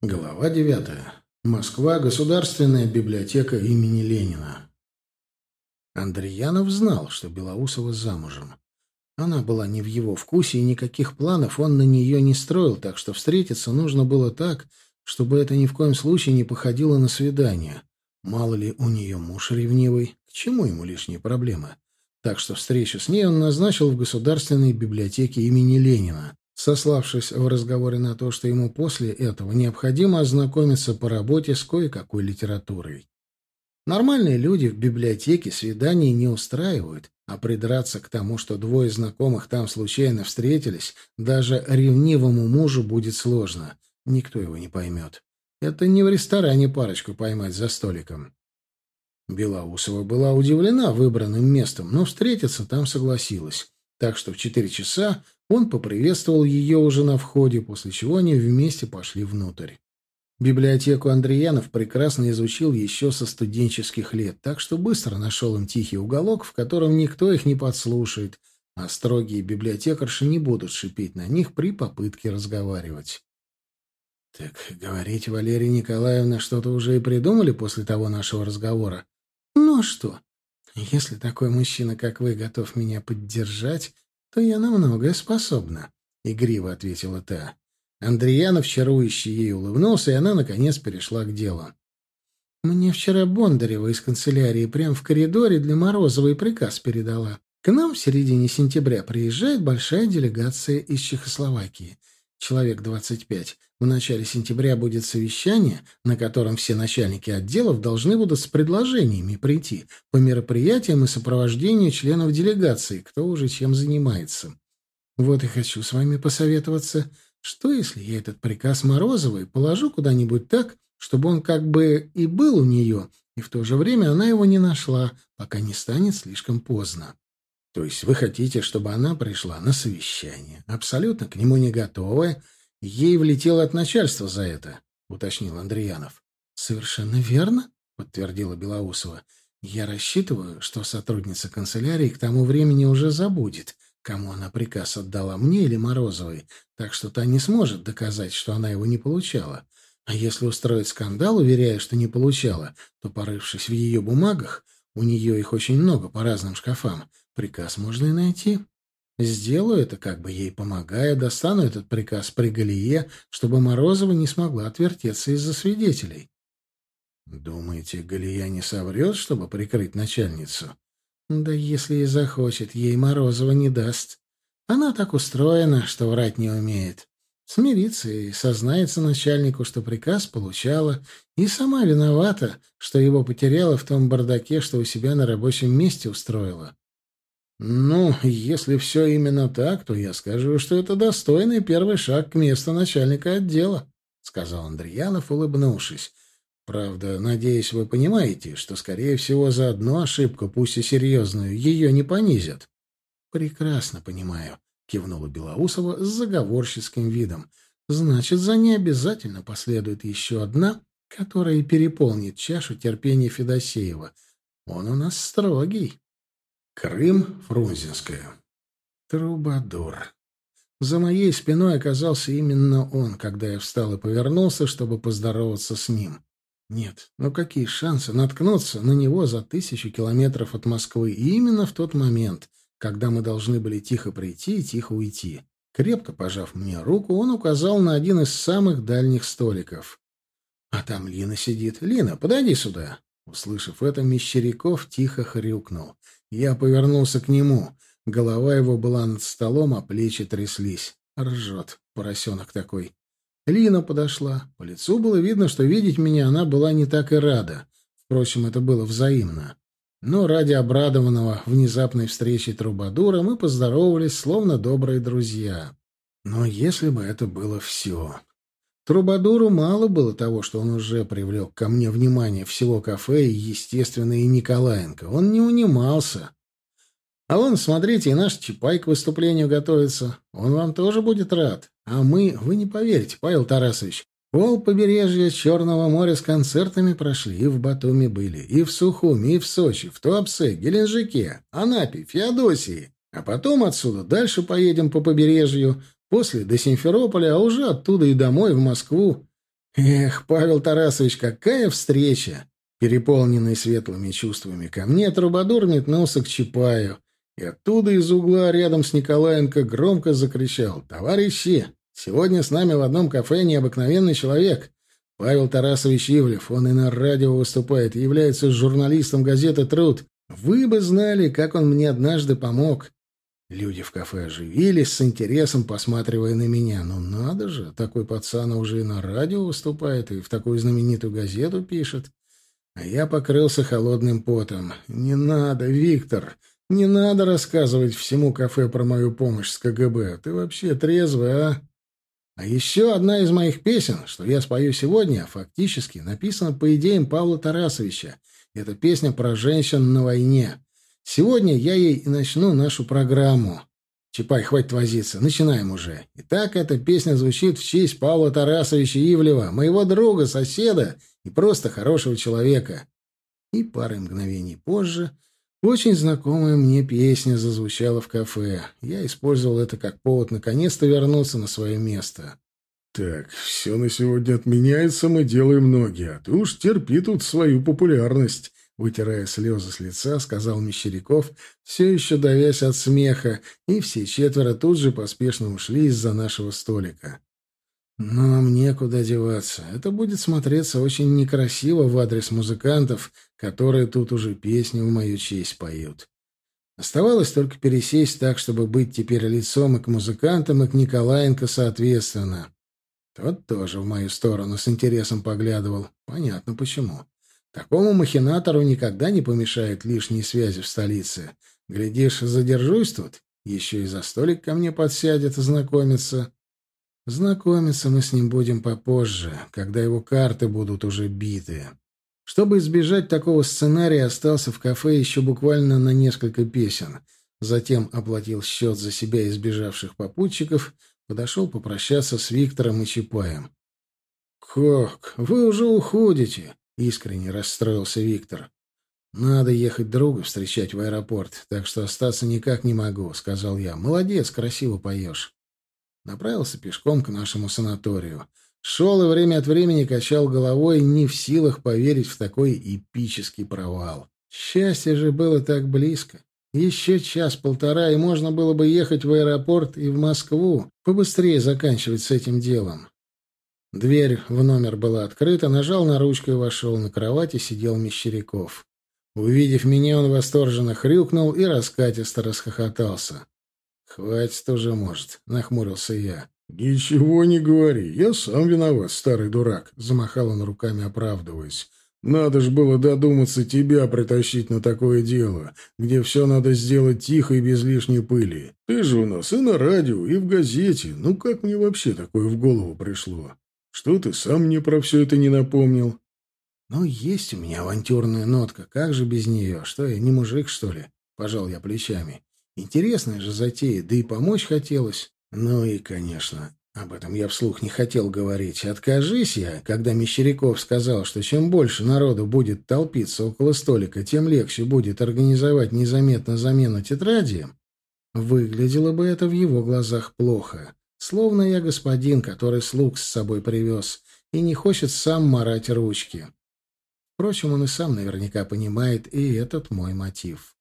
Глава девятая. Москва. Государственная библиотека имени Ленина. Андреянов знал, что Белоусова замужем. Она была не в его вкусе, и никаких планов он на нее не строил, так что встретиться нужно было так, чтобы это ни в коем случае не походило на свидание. Мало ли у нее муж ревнивый, к чему ему лишние проблемы. Так что встречу с ней он назначил в Государственной библиотеке имени Ленина сославшись в разговоре на то, что ему после этого необходимо ознакомиться по работе с кое-какой литературой. Нормальные люди в библиотеке свиданий не устраивают, а придраться к тому, что двое знакомых там случайно встретились, даже ревнивому мужу будет сложно. Никто его не поймет. Это не в ресторане парочку поймать за столиком. Белоусова была удивлена выбранным местом, но встретиться там согласилась. Так что в четыре часа он поприветствовал ее уже на входе, после чего они вместе пошли внутрь. Библиотеку Андреянов прекрасно изучил еще со студенческих лет, так что быстро нашел им тихий уголок, в котором никто их не подслушает, а строгие библиотекарши не будут шипеть на них при попытке разговаривать. «Так, говорить, Валерия Николаевна, что-то уже и придумали после того нашего разговора?» «Ну а что? Если такой мужчина, как вы, готов меня поддержать, то я на многое способна», — игриво ответила та. Андреянов, чарующий ей, улыбнулся, и она, наконец, перешла к делу. «Мне вчера Бондарева из канцелярии прямо в коридоре для Морозовой приказ передала. К нам в середине сентября приезжает большая делегация из Чехословакии человек 25. В начале сентября будет совещание, на котором все начальники отделов должны будут с предложениями прийти по мероприятиям и сопровождению членов делегации, кто уже чем занимается. Вот и хочу с вами посоветоваться, что если я этот приказ Морозовой положу куда-нибудь так, чтобы он как бы и был у нее, и в то же время она его не нашла, пока не станет слишком поздно. То есть вы хотите, чтобы она пришла на совещание, абсолютно к нему не готовая, ей влетело от начальства за это, — уточнил Андреянов. — Совершенно верно, — подтвердила Белоусова. — Я рассчитываю, что сотрудница канцелярии к тому времени уже забудет, кому она приказ отдала, мне или Морозовой, так что та не сможет доказать, что она его не получала. А если устроить скандал, уверяя, что не получала, то, порывшись в ее бумагах, у нее их очень много по разным шкафам, Приказ можно и найти. Сделаю это, как бы ей помогая, достану этот приказ при Галие, чтобы Морозова не смогла отвертеться из-за свидетелей. Думаете, Галия не соврет, чтобы прикрыть начальницу? Да если и захочет, ей Морозова не даст. Она так устроена, что врать не умеет. Смирится и сознается начальнику, что приказ получала, и сама виновата, что его потеряла в том бардаке, что у себя на рабочем месте устроила. «Ну, если все именно так, то я скажу, что это достойный первый шаг к месту начальника отдела», — сказал Андреянов, улыбнувшись. «Правда, надеюсь, вы понимаете, что, скорее всего, за одну ошибку, пусть и серьезную, ее не понизят». «Прекрасно понимаю», — кивнула Белоусова с заговорческим видом. «Значит, за ней обязательно последует еще одна, которая переполнит чашу терпения Федосеева. Он у нас строгий». Крым, Фрунзенская. Трубадур. За моей спиной оказался именно он, когда я встал и повернулся, чтобы поздороваться с ним. Нет, ну какие шансы наткнуться на него за тысячу километров от Москвы и именно в тот момент, когда мы должны были тихо прийти и тихо уйти. Крепко пожав мне руку, он указал на один из самых дальних столиков. «А там Лина сидит. Лина, подойди сюда». Услышав это, Мещеряков тихо хрюкнул. Я повернулся к нему. Голова его была над столом, а плечи тряслись. Ржет, поросенок такой. Лина подошла. По лицу было видно, что видеть меня она была не так и рада. Впрочем, это было взаимно. Но ради обрадованного внезапной встречи Трубадура мы поздоровались, словно добрые друзья. Но если бы это было все... Трубадуру мало было того, что он уже привлек ко мне внимание всего кафе и, естественно, и Николаенко. Он не унимался. А вон, смотрите, и наш Чапай к выступлению готовится. Он вам тоже будет рад. А мы, вы не поверите, Павел Тарасович, пол побережья Черного моря с концертами прошли, и в Батуми были, и в Сухуми, и в Сочи, в Туапсе, Геленджике, Анапе, Феодосии. А потом отсюда дальше поедем по побережью, После до Симферополя, а уже оттуда и домой, в Москву. Эх, Павел Тарасович, какая встреча! Переполненный светлыми чувствами ко мне, Трубадур метнулся к Чапаю, и оттуда из угла рядом с Николаенко громко закричал «Товарищи, сегодня с нами в одном кафе необыкновенный человек. Павел Тарасович Ивлев, он и на радио выступает, является журналистом газеты «Труд». Вы бы знали, как он мне однажды помог. Люди в кафе оживились, с интересом посматривая на меня. Ну надо же, такой пацан уже и на радио выступает, и в такую знаменитую газету пишет. А я покрылся холодным потом. «Не надо, Виктор, не надо рассказывать всему кафе про мою помощь с КГБ. Ты вообще трезвый, а?» А еще одна из моих песен, что я спою сегодня, фактически написана по идеям Павла Тарасовича. Это песня про женщин на войне. Сегодня я ей и начну нашу программу. Чапай, хватит возиться, начинаем уже. Итак, эта песня звучит в честь Павла Тарасовича Ивлева, моего друга, соседа и просто хорошего человека. И пары мгновений позже очень знакомая мне песня зазвучала в кафе. Я использовал это как повод наконец-то вернуться на свое место. «Так, все на сегодня отменяется, мы делаем ноги, а ты уж терпи тут свою популярность», Вытирая слезы с лица, сказал Мещеряков, все еще давясь от смеха, и все четверо тут же поспешно ушли из-за нашего столика. Нам некуда деваться. Это будет смотреться очень некрасиво в адрес музыкантов, которые тут уже песни в мою честь поют. Оставалось только пересесть так, чтобы быть теперь лицом и к музыкантам, и к Николаенко соответственно. Тот тоже в мою сторону с интересом поглядывал. Понятно почему. Такому махинатору никогда не помешает лишние связи в столице. Глядишь, задержусь тут, еще и за столик ко мне подсядет знакомиться. Знакомиться мы с ним будем попозже, когда его карты будут уже биты. Чтобы избежать такого сценария, остался в кафе еще буквально на несколько песен. Затем оплатил счет за себя избежавших попутчиков, подошел попрощаться с Виктором и Чапаем. «Как? Вы уже уходите?» Искренне расстроился Виктор. «Надо ехать друга встречать в аэропорт, так что остаться никак не могу», — сказал я. «Молодец, красиво поешь». Направился пешком к нашему санаторию. Шел и время от времени качал головой, не в силах поверить в такой эпический провал. Счастье же было так близко. Еще час-полтора, и можно было бы ехать в аэропорт и в Москву, побыстрее заканчивать с этим делом. Дверь в номер была открыта, нажал на ручку и вошел. На кровати сидел Мещеряков. Увидев меня, он восторженно хрюкнул и раскатисто расхохотался. «Хватит уже, может», — нахмурился я. «Ничего не говори, я сам виноват, старый дурак», — замахал он руками, оправдываясь. «Надо ж было додуматься тебя притащить на такое дело, где все надо сделать тихо и без лишней пыли. Ты же у нас и на радио, и в газете. Ну как мне вообще такое в голову пришло? Что ты сам мне про все это не напомнил? Ну, есть у меня авантюрная нотка. Как же без нее? Что я, не мужик, что ли? Пожал я плечами. Интересная же затея, да и помочь хотелось. Ну и, конечно, об этом я вслух не хотел говорить. Откажись я, когда Мещеряков сказал, что чем больше народу будет толпиться около столика, тем легче будет организовать незаметно замену тетради, выглядело бы это в его глазах плохо. Словно я господин, который слуг с собой привез, и не хочет сам марать ручки. Впрочем, он и сам наверняка понимает и этот мой мотив.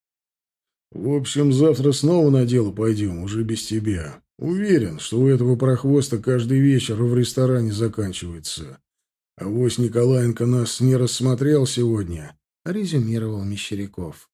«В общем, завтра снова на дело пойдем, уже без тебя. Уверен, что у этого прохвоста каждый вечер в ресторане заканчивается. А вось Николаенко нас не рассмотрел сегодня», — резюмировал Мещеряков.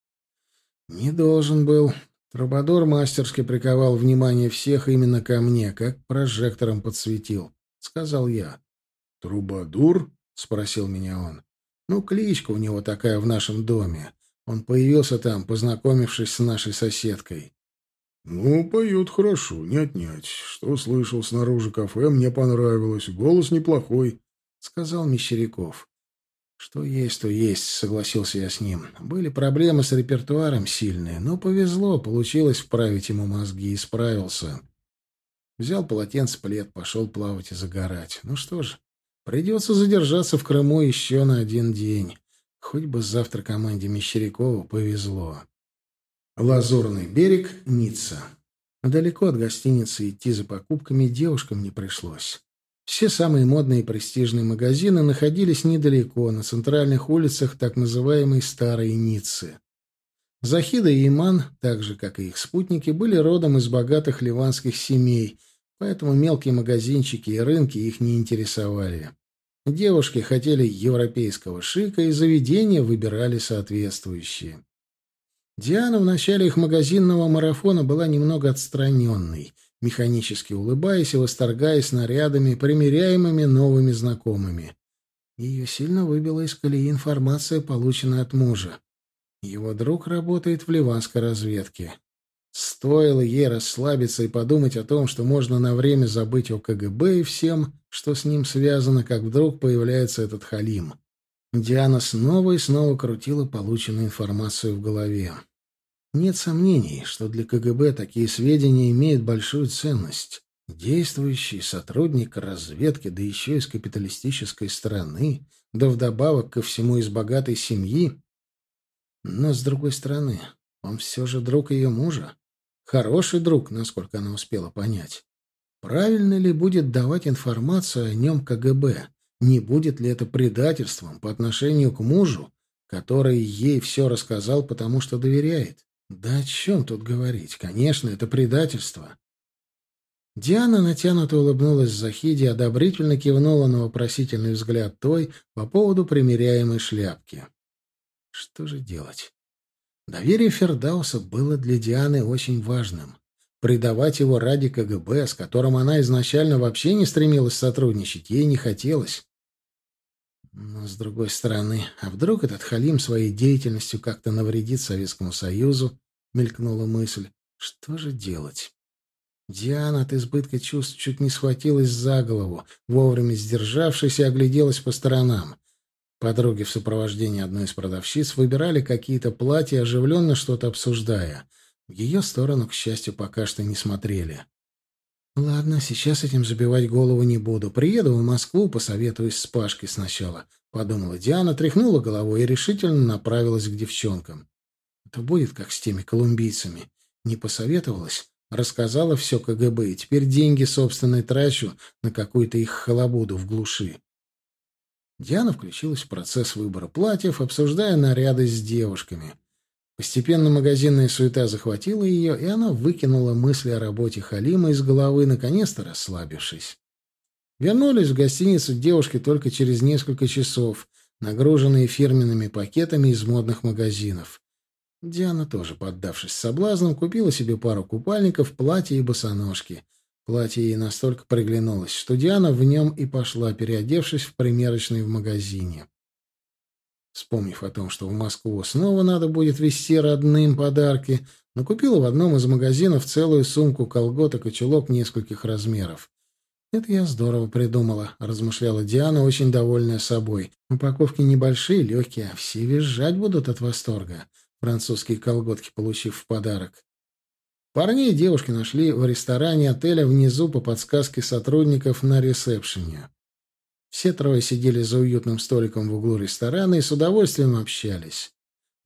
«Не должен был. Трубадур мастерски приковал внимание всех именно ко мне, как прожектором подсветил, — сказал я. — Трубадур? — спросил меня он. — Ну, кличка у него такая в нашем доме. Он появился там, познакомившись с нашей соседкой. — Ну, поет хорошо, не отнять. Что слышал снаружи кафе, мне понравилось. Голос неплохой, — сказал Мещеряков. «Что есть, то есть», — согласился я с ним. Были проблемы с репертуаром сильные, но повезло, получилось вправить ему мозги и справился. Взял полотенце, плед, пошел плавать и загорать. Ну что ж, придется задержаться в Крыму еще на один день. Хоть бы завтра команде Мещерякова повезло. Лазурный берег, Ницца. Далеко от гостиницы идти за покупками девушкам не пришлось. Все самые модные и престижные магазины находились недалеко, на центральных улицах так называемой Старой Ниццы. Захида и Иман, так же, как и их спутники, были родом из богатых ливанских семей, поэтому мелкие магазинчики и рынки их не интересовали. Девушки хотели европейского шика, и заведения выбирали соответствующие. Диана в начале их магазинного марафона была немного отстраненной, механически улыбаясь и восторгаясь нарядами, примеряемыми новыми знакомыми. Ее сильно выбила из колеи информация, полученная от мужа. Его друг работает в ливанской разведке. Стоило ей расслабиться и подумать о том, что можно на время забыть о КГБ и всем, что с ним связано, как вдруг появляется этот Халим. Диана снова и снова крутила полученную информацию в голове. Нет сомнений, что для КГБ такие сведения имеют большую ценность. Действующий сотрудник разведки, да еще из капиталистической страны, да вдобавок ко всему из богатой семьи, но, с другой стороны, он все же друг ее мужа. Хороший друг, насколько она успела понять. Правильно ли будет давать информацию о нем КГБ? Не будет ли это предательством по отношению к мужу, который ей все рассказал, потому что доверяет? Да о чем тут говорить? Конечно, это предательство. Диана натянуто улыбнулась Захиде, одобрительно кивнула на вопросительный взгляд той по поводу примеряемой шляпки. Что же делать? Доверие Фердауса было для Дианы очень важным. Предавать его ради КГБ, с которым она изначально вообще не стремилась сотрудничать, ей не хотелось. Но, с другой стороны, а вдруг этот Халим своей деятельностью как-то навредит Советскому Союзу, мелькнула мысль. Что же делать? Диана от избытка чувств чуть не схватилась за голову, вовремя сдержавшись и огляделась по сторонам. Подруги в сопровождении одной из продавщиц выбирали какие-то платья, оживленно что-то обсуждая. В ее сторону, к счастью, пока что не смотрели. «Ладно, сейчас этим забивать голову не буду. Приеду в Москву, посоветуюсь с Пашкой сначала», — подумала Диана, тряхнула головой и решительно направилась к девчонкам. «Это будет как с теми колумбийцами. Не посоветовалась?» Рассказала все КГБ, и теперь деньги собственные трачу на какую-то их халабуду в глуши. Диана включилась в процесс выбора платьев, обсуждая наряды с девушками. Постепенно магазинная суета захватила ее, и она выкинула мысли о работе Халима из головы, наконец-то расслабившись. Вернулись в гостиницу девушки только через несколько часов, нагруженные фирменными пакетами из модных магазинов. Диана тоже, поддавшись соблазнам, купила себе пару купальников, платья и босоножки. Платье ей настолько приглянулось, что Диана в нем и пошла, переодевшись в примерочной в магазине. Вспомнив о том, что в Москву снова надо будет везти родным подарки, накупила в одном из магазинов целую сумку колготок и чулок нескольких размеров. «Это я здорово придумала», — размышляла Диана, очень довольная собой. «Упаковки небольшие, легкие, а все визжать будут от восторга». Французские колготки, получив в подарок. Парней и девушки нашли в ресторане отеля внизу по подсказке сотрудников на ресепшене. Все трое сидели за уютным столиком в углу ресторана и с удовольствием общались.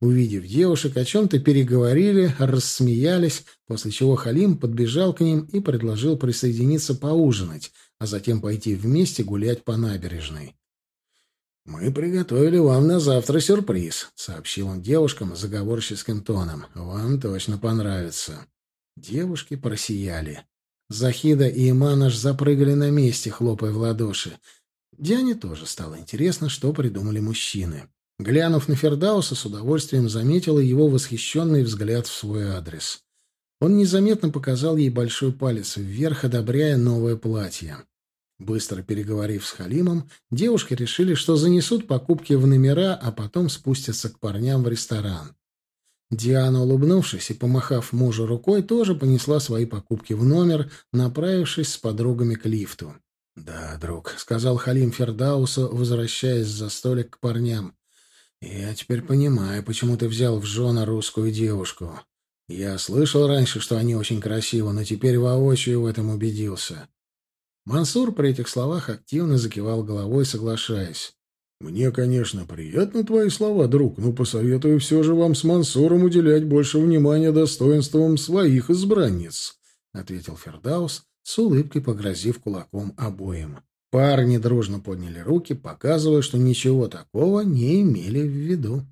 Увидев девушек, о чем-то переговорили, рассмеялись, после чего Халим подбежал к ним и предложил присоединиться поужинать, а затем пойти вместе гулять по набережной. «Мы приготовили вам на завтра сюрприз», — сообщил он девушкам заговорческим тоном. «Вам точно понравится». Девушки просияли. Захида и Иманаш запрыгали на месте, хлопая в ладоши. Диане тоже стало интересно, что придумали мужчины. Глянув на Фердауса, с удовольствием заметила его восхищенный взгляд в свой адрес. Он незаметно показал ей большой палец вверх, одобряя новое платье. Быстро переговорив с Халимом, девушки решили, что занесут покупки в номера, а потом спустятся к парням в ресторан. Диана, улыбнувшись и помахав мужу рукой, тоже понесла свои покупки в номер, направившись с подругами к лифту. «Да, друг», — сказал Халим Фердаусу, возвращаясь за столик к парням. «Я теперь понимаю, почему ты взял в жены русскую девушку. Я слышал раньше, что они очень красивы, но теперь воочию в этом убедился». Мансур при этих словах активно закивал головой, соглашаясь. «Мне, конечно, приятны твои слова, друг, но посоветую все же вам с Мансуром уделять больше внимания достоинствам своих избранниц», — ответил Фердаус, с улыбкой погрозив кулаком обоим. Парни дружно подняли руки, показывая, что ничего такого не имели в виду.